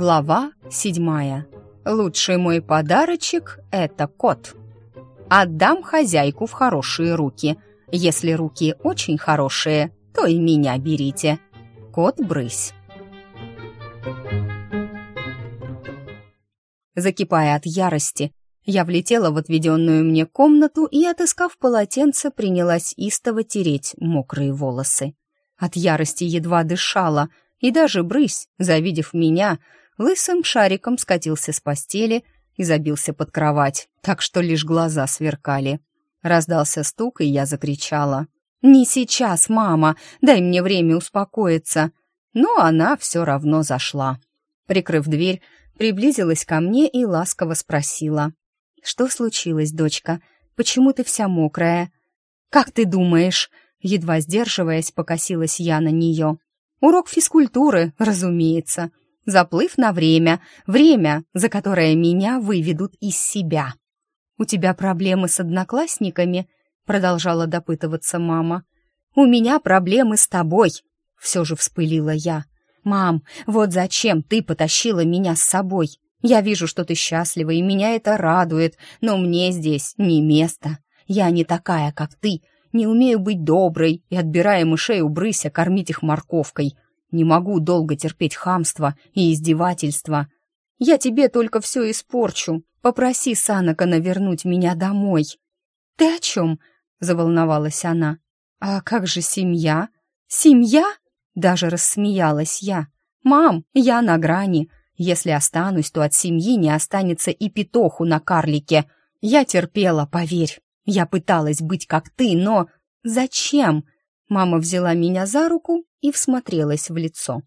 Глава седьмая. Лучший мой подарочек — это кот. Отдам хозяйку в хорошие руки. Если руки очень хорошие, то и меня берите. Кот-брысь. Закипая от ярости, я влетела в отведенную мне комнату и, отыскав полотенце, принялась истово тереть мокрые волосы. От ярости едва дышала, и даже брысь, завидев меня, лысым шариком скатился с постели и забился под кровать, так что лишь глаза сверкали. Раздался стук, и я закричала. «Не сейчас, мама! Дай мне время успокоиться!» Но она все равно зашла. Прикрыв дверь, приблизилась ко мне и ласково спросила. «Что случилось, дочка? Почему ты вся мокрая?» «Как ты думаешь?» Едва сдерживаясь, покосилась я на нее. «Урок физкультуры, разумеется. Заплыв на время, время, за которое меня выведут из себя». «У тебя проблемы с одноклассниками?» Продолжала допытываться мама. «У меня проблемы с тобой», все же вспылила я. «Мам, вот зачем ты потащила меня с собой? Я вижу, что ты счастлива, и меня это радует, но мне здесь не место. Я не такая, как ты, не умею быть доброй и, отбирая мышей у брыся, кормить их морковкой. Не могу долго терпеть хамство и издевательства. Я тебе только все испорчу. Попроси Санакана вернуть меня домой». «Ты о чем?» — заволновалась она. «А как же семья? Семья?» — даже рассмеялась я. «Мам, я на грани. Если останусь, то от семьи не останется и петоху на карлике. Я терпела, поверь. Я пыталась быть как ты, но... Зачем? Мама взяла меня за руку и всмотрелась в лицо.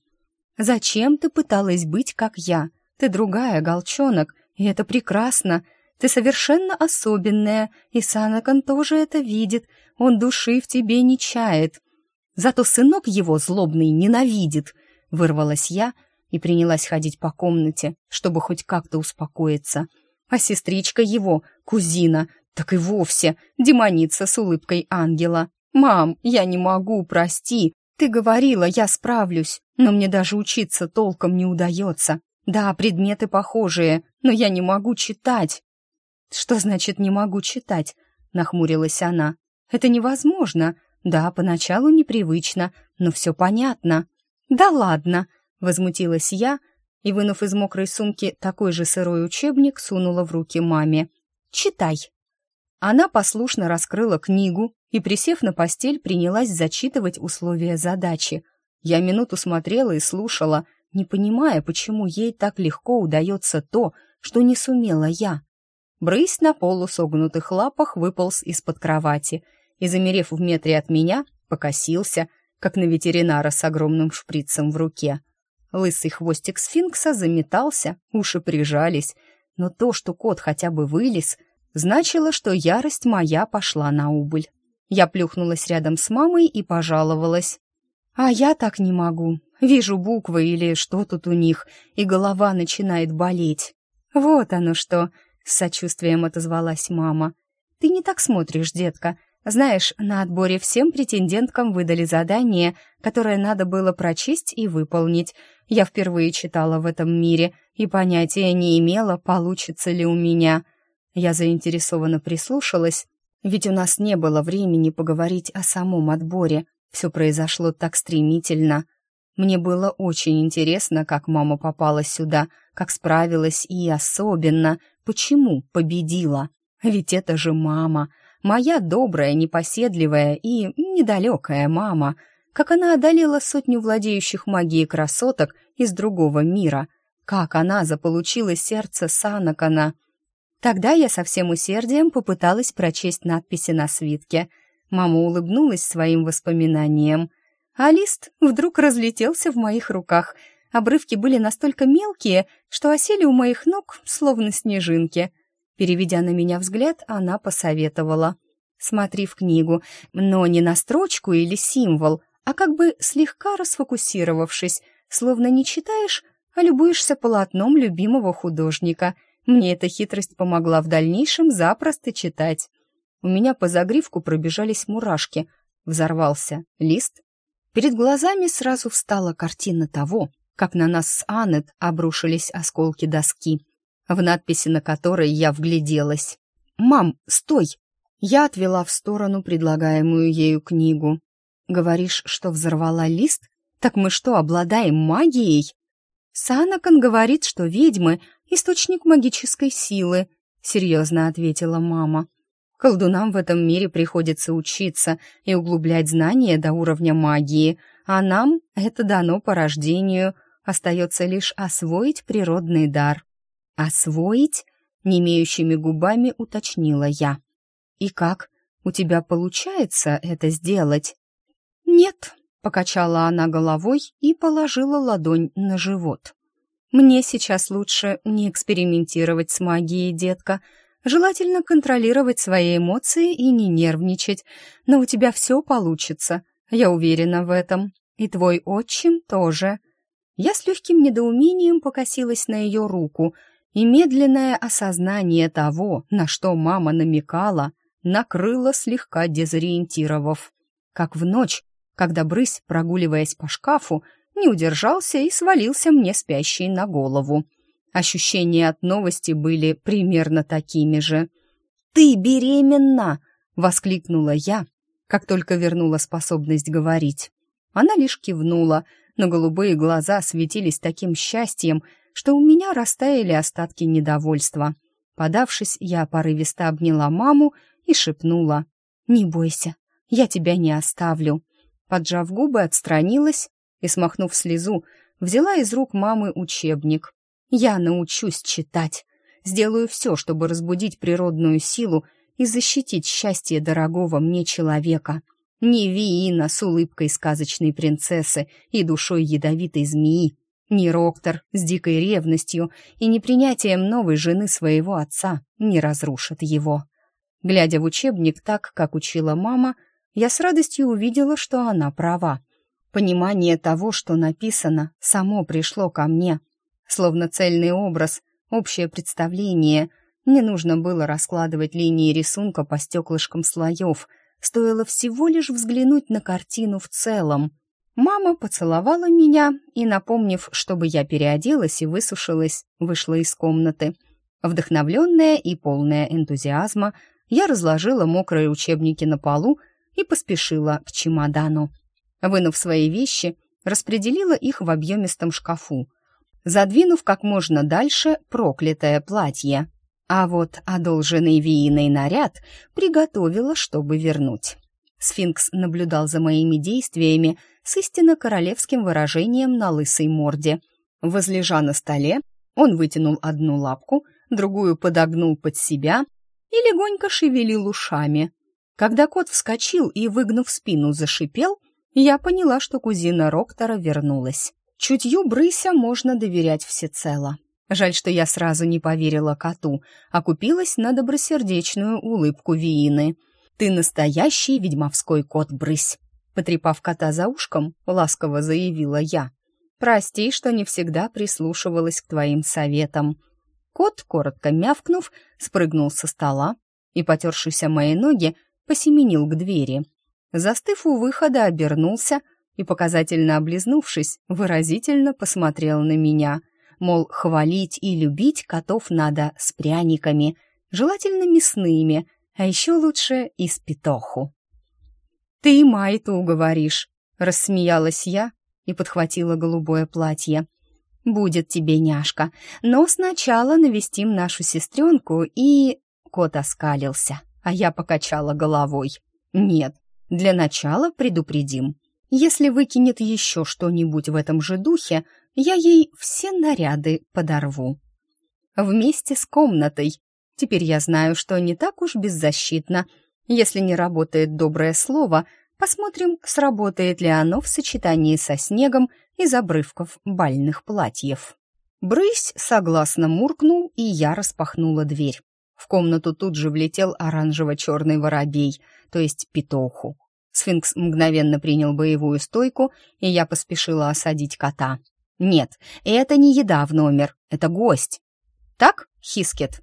Зачем ты пыталась быть как я? Ты другая, голчонок, и это прекрасно. Ты совершенно особенная, и Санакан тоже это видит. Он души в тебе не чает. Зато сынок его злобный ненавидит. Вырвалась я и принялась ходить по комнате, чтобы хоть как-то успокоиться. А сестричка его, кузина, так и вовсе демоница с улыбкой ангела. «Мам, я не могу, прости. Ты говорила, я справлюсь, но мне даже учиться толком не удается. Да, предметы похожие, но я не могу читать». «Что значит «не могу читать»?» — нахмурилась она. «Это невозможно. Да, поначалу непривычно, но все понятно». «Да ладно», Возмутилась я и, вынув из мокрой сумки такой же сырой учебник, сунула в руки маме. «Читай». Она послушно раскрыла книгу и, присев на постель, принялась зачитывать условия задачи. Я минуту смотрела и слушала, не понимая, почему ей так легко удается то, что не сумела я. Брысь на полусогнутых лапах выполз из-под кровати и, замерев в метре от меня, покосился, как на ветеринара с огромным шприцем в руке. Лысый хвостик сфинкса заметался, уши прижались, но то, что кот хотя бы вылез, значило, что ярость моя пошла на убыль. Я плюхнулась рядом с мамой и пожаловалась. «А я так не могу. Вижу буквы или что тут у них, и голова начинает болеть». «Вот оно что!» — с сочувствием отозвалась мама. «Ты не так смотришь, детка. Знаешь, на отборе всем претенденткам выдали задание, которое надо было прочесть и выполнить. Я впервые читала в этом мире и понятия не имела, получится ли у меня. Я заинтересованно прислушалась, ведь у нас не было времени поговорить о самом отборе. Все произошло так стремительно. Мне было очень интересно, как мама попала сюда, как справилась и особенно, почему победила. Ведь это же мама — Моя добрая, непоседливая и недалекая мама, как она одолела сотню владеющих магией красоток из другого мира, как она заполучила сердце Санакана. Тогда я со всем усердием попыталась прочесть надписи на свитке. Мама улыбнулась своим воспоминаниям, а лист вдруг разлетелся в моих руках. Обрывки были настолько мелкие, что осели у моих ног, словно снежинки — Переведя на меня взгляд, она посоветовала. «Смотри в книгу, но не на строчку или символ, а как бы слегка расфокусировавшись, словно не читаешь, а любуешься полотном любимого художника. Мне эта хитрость помогла в дальнейшем запросто читать. У меня по загривку пробежались мурашки. Взорвался лист. Перед глазами сразу встала картина того, как на нас с Аннет обрушились осколки доски, в надписи на которой я вгляделась. «Мам, стой!» Я отвела в сторону предлагаемую ею книгу. «Говоришь, что взорвала лист? Так мы что, обладаем магией?» «Санакан говорит, что ведьмы — источник магической силы», — серьезно ответила мама. «Колдунам в этом мире приходится учиться и углублять знания до уровня магии, а нам это дано по рождению, остается лишь освоить природный дар». «Освоить?» — немеющими губами уточнила я. «И как? У тебя получается это сделать?» «Нет», — покачала она головой и положила ладонь на живот. «Мне сейчас лучше не экспериментировать с магией, детка. Желательно контролировать свои эмоции и не нервничать, но у тебя все получится, я уверена в этом. И твой отчим тоже». Я с легким недоумением покосилась на ее руку, и медленное осознание того, на что мама намекала, накрыло слегка дезориентировав. Как в ночь, когда брысь, прогуливаясь по шкафу, не удержался и свалился мне спящий на голову. Ощущения от новости были примерно такими же. «Ты беременна!» — воскликнула я, как только вернула способность говорить. Она лишь кивнула, но голубые глаза светились таким счастьем, что у меня растаяли остатки недовольства. Подавшись, я порывисто обняла маму и шепнула «Не бойся, я тебя не оставлю». Поджав губы, отстранилась и, смахнув слезу, взяла из рук мамы учебник. «Я научусь читать, сделаю все, чтобы разбудить природную силу и защитить счастье дорогого мне человека. Не Виина с улыбкой сказочной принцессы и душой ядовитой змеи, ни Роктор с дикой ревностью и непринятием новой жены своего отца не разрушат его. Глядя в учебник так, как учила мама, я с радостью увидела, что она права. Понимание того, что написано, само пришло ко мне. Словно цельный образ, общее представление. Не нужно было раскладывать линии рисунка по стеклышкам слоев. Стоило всего лишь взглянуть на картину в целом. Мама поцеловала меня и, напомнив, чтобы я переоделась и высушилась, вышла из комнаты. Вдохновленная и полная энтузиазма, я разложила мокрые учебники на полу и поспешила к чемодану. Вынув свои вещи, распределила их в объемистом шкафу, задвинув как можно дальше проклятое платье. А вот одолженный вииный наряд приготовила, чтобы вернуть. Сфинкс наблюдал за моими действиями с истинно королевским выражением на лысой морде. Возлежа на столе, он вытянул одну лапку, другую подогнул под себя и легонько шевелил ушами. Когда кот вскочил и, выгнув спину, зашипел, я поняла, что кузина Роктора вернулась. Чутью брыся можно доверять всецело. Жаль, что я сразу не поверила коту, а купилась на добросердечную улыбку Виины. «Ты настоящий ведьмовской кот-брысь!» Потрепав кота за ушком, ласково заявила я. «Прости, что не всегда прислушивалась к твоим советам. Кот, коротко мявкнув, спрыгнул со стола и, потершись о мои ноги, посеменил к двери. Застыв у выхода, обернулся и, показательно облизнувшись, выразительно посмотрел на меня. Мол, хвалить и любить котов надо с пряниками, желательно мясными, а еще лучше и с петоху. «Ты Майту уговоришь», — рассмеялась я и подхватила голубое платье. «Будет тебе няшка, но сначала навестим нашу сестренку и...» Кот оскалился, а я покачала головой. «Нет, для начала предупредим. Если выкинет еще что-нибудь в этом же духе, я ей все наряды подорву». Вместе с комнатой. Теперь я знаю, что не так уж беззащитно. Если не работает доброе слово, посмотрим, сработает ли оно в сочетании со снегом из обрывков бальных платьев. Брысь согласно муркнул, и я распахнула дверь. В комнату тут же влетел оранжево-черный воробей, то есть петоху. Сфинкс мгновенно принял боевую стойку, и я поспешила осадить кота. «Нет, это не еда в номер, это гость». «Так, Хискет?»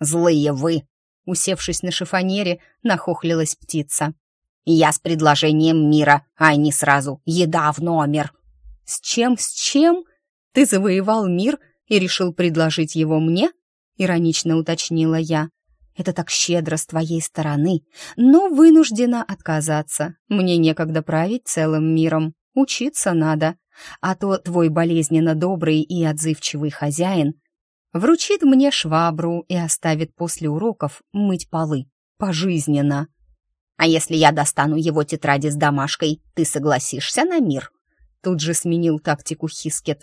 «Злые вы!» Усевшись на шифонере, нахохлилась птица. «Я с предложением мира, а не сразу еда в номер!» С чем, с чем? Ты завоевал мир и решил предложить его мне? Иронично уточнила я. Это так щедро с твоей стороны, но вынуждена отказаться. Мне некогда править целым миром. Учиться надо. А то твой болезненно добрый и отзывчивый хозяин вручит мне швабру и оставит после уроков мыть полы. Пожизненно. А если я достану его тетради с домашкой, ты согласишься на мир? Тут же сменил тактику Хискет.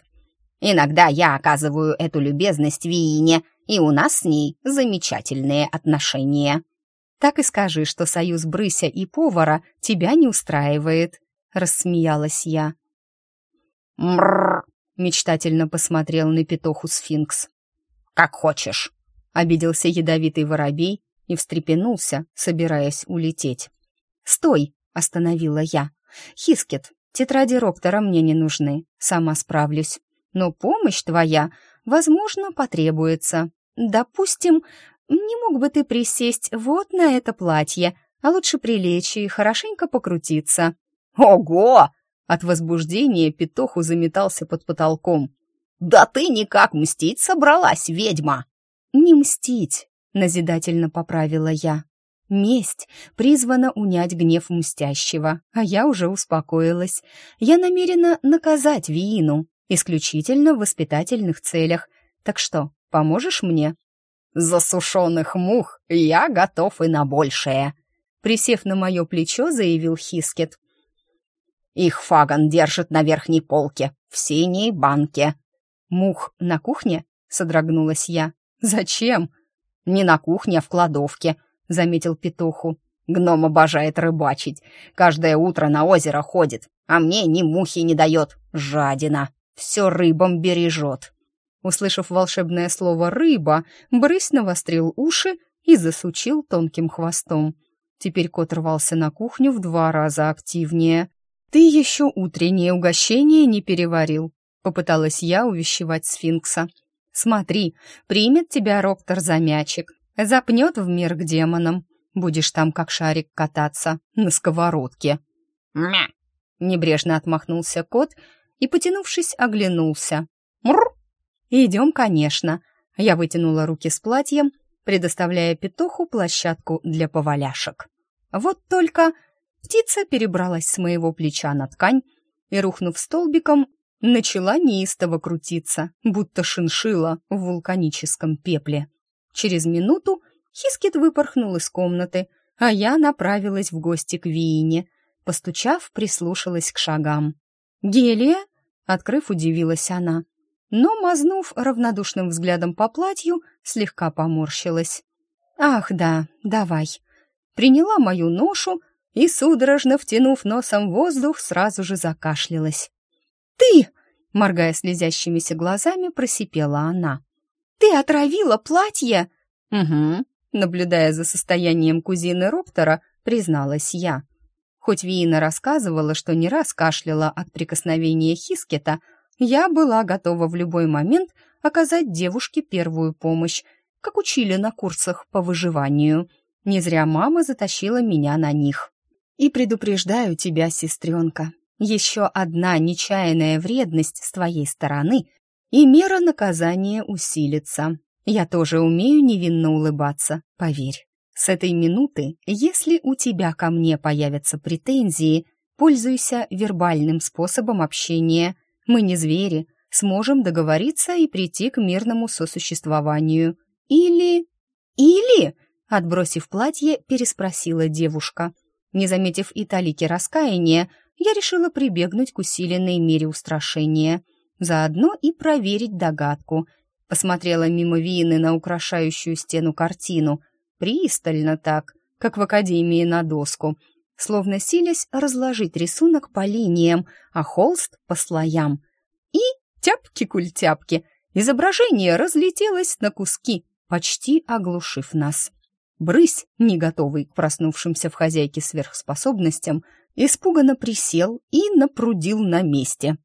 Иногда я оказываю эту любезность Виине, и у нас с ней замечательные отношения. Так и скажи, что союз Брыся и повара тебя не устраивает, рассмеялась я. Мрррр, мечтательно посмотрел на петуху сфинкс. Как хочешь, обиделся ядовитый воробей и встрепенулся, собираясь улететь. «Стой!» — остановила я. «Хискет, тетради Роктора мне не нужны, сама справлюсь. Но помощь твоя, возможно, потребуется. Допустим, не мог бы ты присесть вот на это платье, а лучше прилечь и хорошенько покрутиться». «Ого!» От возбуждения петуху заметался под потолком. «Да ты никак мстить собралась, ведьма!» «Не мстить, назидательно поправила я. Месть призвана унять гнев мстящего, а я уже успокоилась. Я намерена наказать Виину, исключительно в воспитательных целях. Так что, поможешь мне? Засушенных мух я готов и на большее. Присев на мое плечо, заявил Хискет. Их Фаган держит на верхней полке, в синей банке. Мух на кухне? Содрогнулась я. Зачем? «Не на кухне, а в кладовке», — заметил петуху. «Гном обожает рыбачить. Каждое утро на озеро ходит, а мне ни мухи не дает. Жадина. Все рыбам бережет». Услышав волшебное слово «рыба», брысь навострил уши и засучил тонким хвостом. Теперь кот рвался на кухню в два раза активнее. «Ты еще утреннее угощение не переварил», — попыталась я увещевать сфинкса. Смотри, примет тебя Роктор за мячик, запнет в мир к демонам. Будешь там как шарик кататься на сковородке. «Мя!» — небрежно отмахнулся кот и, потянувшись, оглянулся. «Мур!» «Идем, конечно». Я вытянула руки с платьем, предоставляя петуху площадку для поваляшек. Вот только птица перебралась с моего плеча на ткань и, рухнув столбиком, начала неистово крутиться, будто шиншила в вулканическом пепле. Через минуту Хискет выпорхнул из комнаты, а я направилась в гости к Виине. Постучав, прислушалась к шагам. «Гелия?» — открыв, удивилась она. Но, мазнув равнодушным взглядом по платью, слегка поморщилась. «Ах, да, давай». Приняла мою ношу и, судорожно втянув носом воздух, сразу же закашлялась. «Ты!» — моргая слезящимися глазами, просипела она. «Ты отравила платье?» «Угу», — наблюдая за состоянием кузины Роптора, призналась я. Хоть Виина рассказывала, что не раз кашляла от прикосновения Хискета, я была готова в любой момент оказать девушке первую помощь, как учили на курсах по выживанию. Не зря мама затащила меня на них. И предупреждаю тебя, сестренка, еще одна нечаянная вредность с твоей стороны, и мера наказания усилится. Я тоже умею невинно улыбаться, поверь. С этой минуты, если у тебя ко мне появятся претензии, пользуйся вербальным способом общения. Мы не звери, сможем договориться и прийти к мирному сосуществованию. Или... Или... Отбросив платье, переспросила девушка. Не заметив и талики раскаяния, я решила прибегнуть к усиленной мере устрашения, заодно и проверить догадку. Посмотрела мимо Вины на украшающую стену картину, пристально так, как в академии на доску, словно силясь разложить рисунок по линиям, а холст по слоям. И тяпки-культяпки, изображение разлетелось на куски, почти оглушив нас. Брысь, не готовый к проснувшимся в хозяйке сверхспособностям, испуганно присел и напрудил на месте.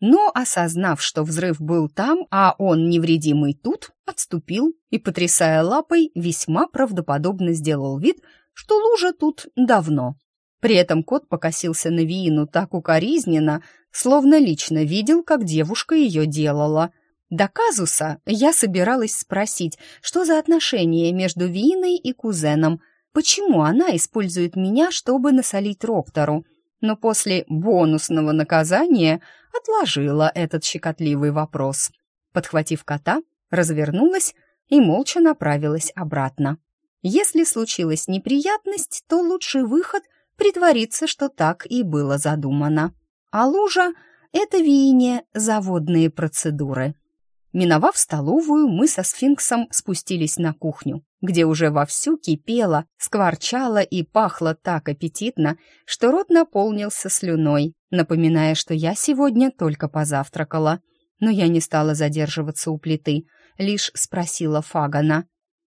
Но, осознав, что взрыв был там, а он невредимый тут, отступил и, потрясая лапой, весьма правдоподобно сделал вид, что лужа тут давно. При этом кот покосился на Виину так укоризненно, словно лично видел, как девушка ее делала. До казуса я собиралась спросить, что за отношения между Вииной и кузеном, почему она использует меня, чтобы насолить Роктору, но после бонусного наказания отложила этот щекотливый вопрос. Подхватив кота, развернулась и молча направилась обратно. Если случилась неприятность, то лучший выход — притвориться, что так и было задумано. А лужа — это веяние заводные процедуры. Миновав столовую, мы со сфинксом спустились на кухню, где уже вовсю кипело, скворчало и пахло так аппетитно, что рот наполнился слюной, напоминая, что я сегодня только позавтракала. Но я не стала задерживаться у плиты, лишь спросила Фагана.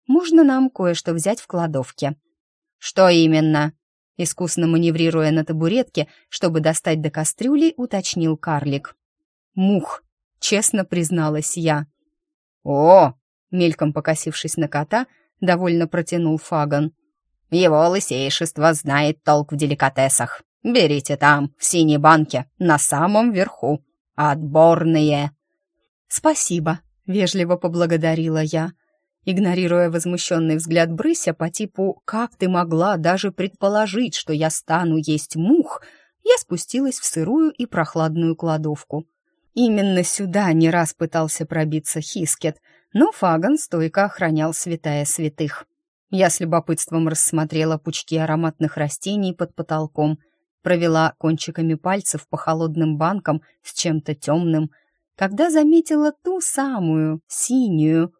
«Можно нам кое-что взять в кладовке?» «Что именно?» Искусно маневрируя на табуретке, чтобы достать до кастрюли, уточнил карлик. «Мух», честно призналась я. «О!» — мельком покосившись на кота, довольно протянул Фаган. «Его лысейшество знает толк в деликатесах. Берите там, в синей банке, на самом верху. Отборные!» «Спасибо», — вежливо поблагодарила я, игнорируя возмущенный взгляд Брыся по типу «Как ты могла даже предположить, что я стану есть мух?» я спустилась в сырую и прохладную кладовку. Именно сюда не раз пытался пробиться Хискет, но Фаган стойко охранял святая святых. Я с любопытством рассмотрела пучки ароматных растений под потолком, провела кончиками пальцев по холодным банкам с чем-то темным, когда заметила ту самую, синюю.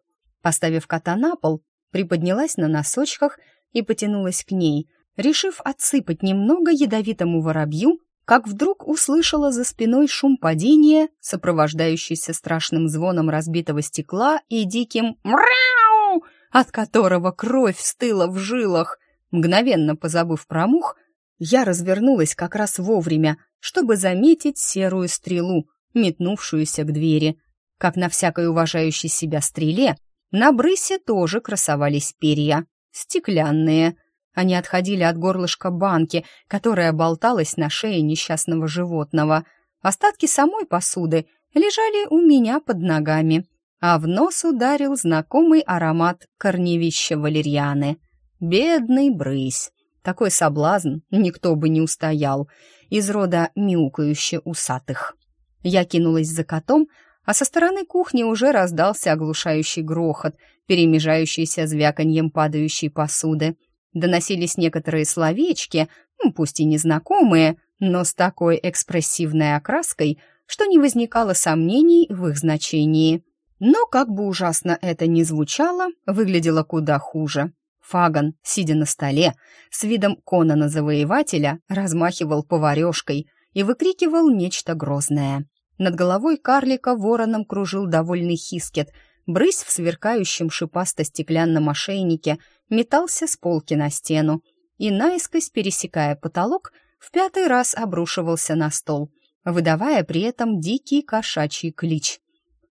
Поставив кота на пол, приподнялась на носочках и потянулась к ней, решив отсыпать немного ядовитому воробью как вдруг услышала за спиной шум падения, сопровождающийся страшным звоном разбитого стекла и диким «мряу», от которого кровь стыла в жилах. Мгновенно позабыв про мух, я развернулась как раз вовремя, чтобы заметить серую стрелу, метнувшуюся к двери. Как на всякой уважающей себя стреле, на брысе тоже красовались перья, стеклянные, они отходили от горлышка банки, которая болталась на шее несчастного животного. Остатки самой посуды лежали у меня под ногами, а в нос ударил знакомый аромат корневища валерьяны. Бедный брысь! Такой соблазн никто бы не устоял, из рода мяукающе усатых. Я кинулась за котом, а со стороны кухни уже раздался оглушающий грохот, перемежающийся звяканьем падающей посуды доносились некоторые словечки, пусть и незнакомые, но с такой экспрессивной окраской, что не возникало сомнений в их значении. Но, как бы ужасно это ни звучало, выглядело куда хуже. Фаган, сидя на столе, с видом Конана-завоевателя, размахивал поварешкой и выкрикивал нечто грозное. Над головой карлика вороном кружил довольный хискет — Брысь в сверкающем шипасто-стеклянном ошейнике метался с полки на стену и, наискось пересекая потолок, в пятый раз обрушивался на стол, выдавая при этом дикий кошачий клич.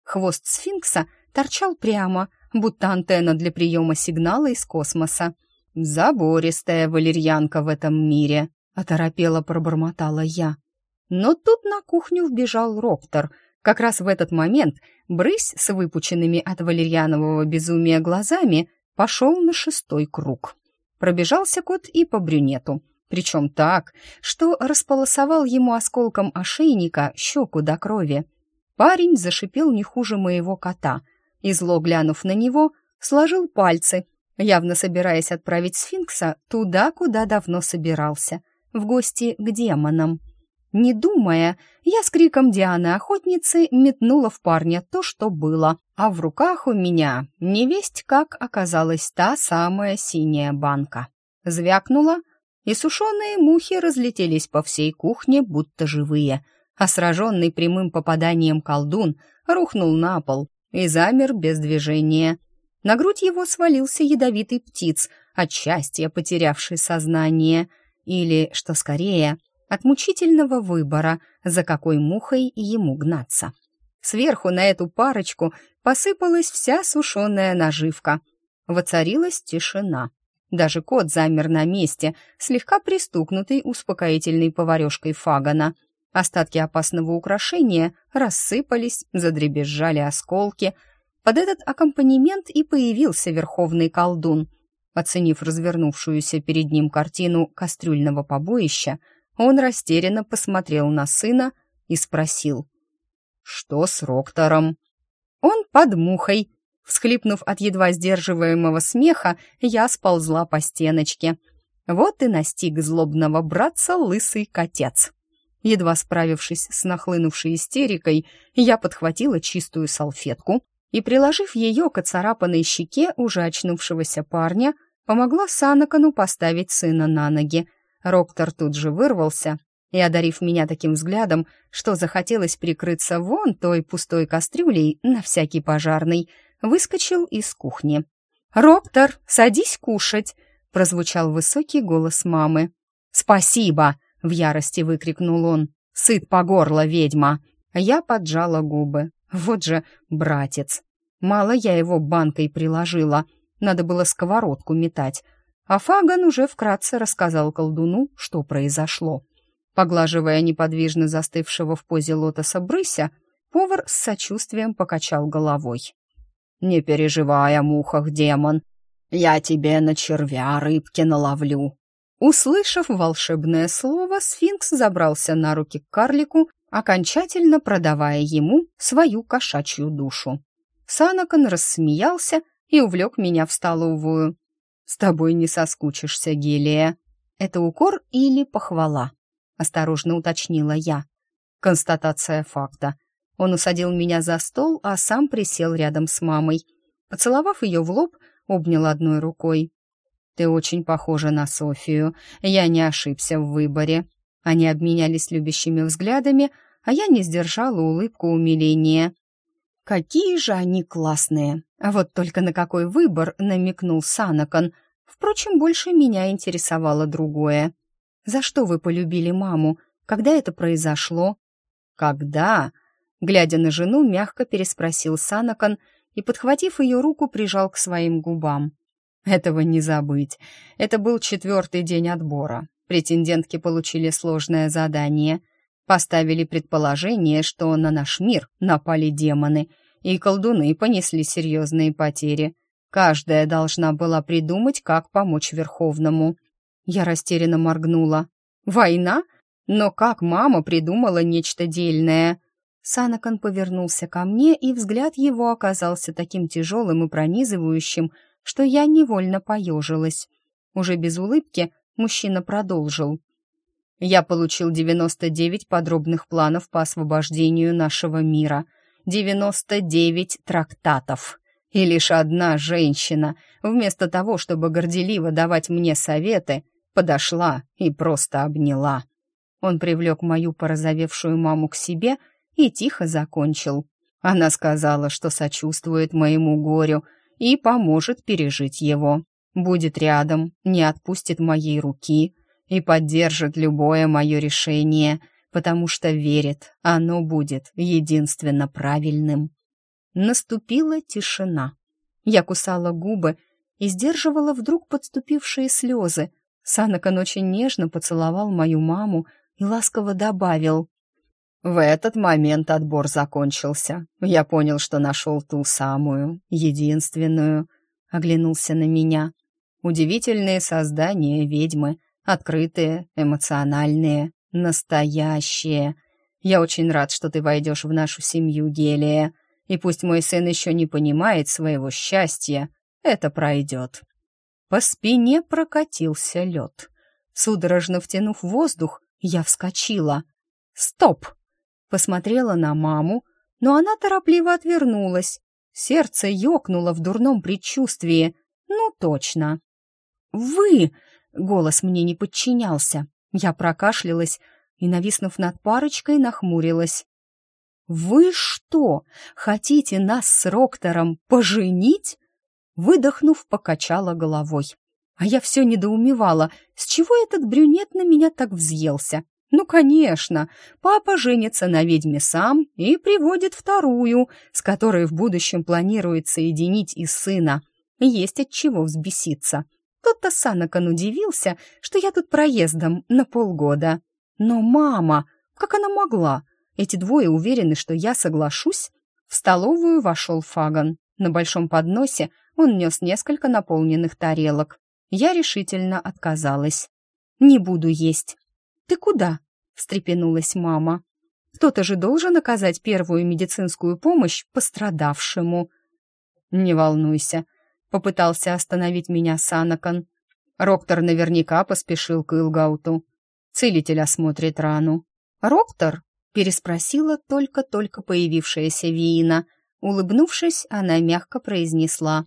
Хвост сфинкса торчал прямо, будто антенна для приема сигнала из космоса. «Забористая валерьянка в этом мире», — оторопело пробормотала я. Но тут на кухню вбежал Роптор — как раз в этот момент брысь с выпученными от валерьянового безумия глазами пошел на шестой круг. Пробежался кот и по брюнету, причем так, что располосовал ему осколком ошейника щеку до крови. Парень зашипел не хуже моего кота и, зло глянув на него, сложил пальцы, явно собираясь отправить сфинкса туда, куда давно собирался, в гости к демонам. Не думая, я с криком Дианы-охотницы метнула в парня то, что было, а в руках у меня невесть как оказалась та самая синяя банка. Звякнула, и сушеные мухи разлетелись по всей кухне, будто живые, а сраженный прямым попаданием колдун рухнул на пол и замер без движения. На грудь его свалился ядовитый птиц, от счастья потерявший сознание, или, что скорее, от мучительного выбора, за какой мухой ему гнаться. Сверху на эту парочку посыпалась вся сушеная наживка. Воцарилась тишина. Даже кот замер на месте, слегка пристукнутый успокоительной поварешкой Фагана. Остатки опасного украшения рассыпались, задребезжали осколки. Под этот аккомпанемент и появился верховный колдун. Оценив развернувшуюся перед ним картину кастрюльного побоища, он растерянно посмотрел на сына и спросил. «Что с Роктором?» «Он под мухой», Всхлипнув от едва сдерживаемого смеха, я сползла по стеночке. Вот и настиг злобного братца лысый котец. Едва справившись с нахлынувшей истерикой, я подхватила чистую салфетку и, приложив ее к оцарапанной щеке уже очнувшегося парня, помогла Санакану поставить сына на ноги. Роктор тут же вырвался и, одарив меня таким взглядом, что захотелось прикрыться вон той пустой кастрюлей на всякий пожарный — выскочил из кухни. «Роптор, садись кушать!» — прозвучал высокий голос мамы. «Спасибо!» — в ярости выкрикнул он. «Сыт по горло, ведьма!» Я поджала губы. Вот же братец. Мало я его банкой приложила. Надо было сковородку метать. А Фаган уже вкратце рассказал колдуну, что произошло. Поглаживая неподвижно застывшего в позе лотоса брыся, повар с сочувствием покачал головой. «Не переживай о мухах, демон. Я тебе на червя рыбки наловлю». Услышав волшебное слово, сфинкс забрался на руки к карлику, окончательно продавая ему свою кошачью душу. Санакон рассмеялся и увлек меня в столовую. «С тобой не соскучишься, Гелия». «Это укор или похвала?» — осторожно уточнила я. Констатация факта. Он усадил меня за стол, а сам присел рядом с мамой. Поцеловав ее в лоб, обнял одной рукой. «Ты очень похожа на Софию. Я не ошибся в выборе». Они обменялись любящими взглядами, а я не сдержала улыбку умиления. «Какие же они классные! А вот только на какой выбор намекнул Санакан. Впрочем, больше меня интересовало другое. За что вы полюбили маму? Когда это произошло?» «Когда?» Глядя на жену, мягко переспросил Санакан и, подхватив ее руку, прижал к своим губам. Этого не забыть. Это был четвертый день отбора. Претендентки получили сложное задание. Поставили предположение, что на наш мир напали демоны, и колдуны понесли серьезные потери. Каждая должна была придумать, как помочь Верховному. Я растерянно моргнула. «Война? Но как мама придумала нечто дельное?» Санакан повернулся ко мне, и взгляд его оказался таким тяжелым и пронизывающим, что я невольно поежилась. Уже без улыбки мужчина продолжил. «Я получил 99 подробных планов по освобождению нашего мира, 99 трактатов. И лишь одна женщина, вместо того, чтобы горделиво давать мне советы, подошла и просто обняла». Он привлек мою порозовевшую маму к себе — и тихо закончил. Она сказала, что сочувствует моему горю и поможет пережить его. Будет рядом, не отпустит моей руки и поддержит любое мое решение, потому что верит, оно будет единственно правильным. Наступила тишина. Я кусала губы и сдерживала вдруг подступившие слезы. Санакан очень нежно поцеловал мою маму и ласково добавил в этот момент отбор закончился. Я понял, что нашел ту самую, единственную. Оглянулся на меня. Удивительные создания ведьмы, открытые, эмоциональные, настоящие. Я очень рад, что ты войдешь в нашу семью, Гелия. И пусть мой сын еще не понимает своего счастья, это пройдет. По спине прокатился лед. Судорожно втянув воздух, я вскочила. «Стоп!» Посмотрела на маму, но она торопливо отвернулась. Сердце ёкнуло в дурном предчувствии. Ну, точно. «Вы!» — голос мне не подчинялся. Я прокашлялась и, нависнув над парочкой, нахмурилась. «Вы что, хотите нас с Роктором поженить?» Выдохнув, покачала головой. А я все недоумевала, с чего этот брюнет на меня так взъелся. Ну, конечно, папа женится на ведьме сам и приводит вторую, с которой в будущем планирует соединить и сына. Есть от чего взбеситься. Тот-то Санакан удивился, что я тут проездом на полгода. Но мама, как она могла? Эти двое уверены, что я соглашусь? В столовую вошел Фаган. На большом подносе он нес несколько наполненных тарелок. Я решительно отказалась. «Не буду есть». «Ты куда?» — встрепенулась мама. «Кто-то же должен оказать первую медицинскую помощь пострадавшему». «Не волнуйся», — попытался остановить меня Санакан. Роктор наверняка поспешил к Илгауту. Целитель осмотрит рану. «Роктор?» — переспросила только-только появившаяся Виина. Улыбнувшись, она мягко произнесла.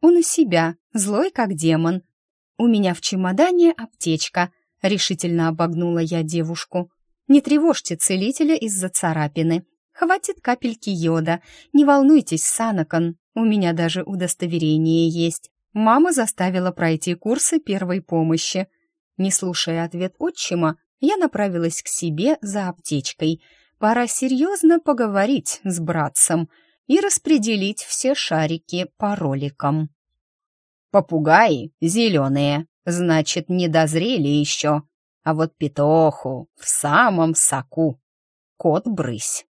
«Он у себя, злой как демон. У меня в чемодане аптечка», — решительно обогнула я девушку. «Не тревожьте целителя из-за царапины. Хватит капельки йода. Не волнуйтесь, Санакан, у меня даже удостоверение есть. Мама заставила пройти курсы первой помощи». Не слушая ответ отчима, я направилась к себе за аптечкой. Пора серьезно поговорить с братцем — и распределить все шарики по роликам. Попугаи зеленые, значит, не дозрели еще, а вот петоху в самом соку. Кот брысь.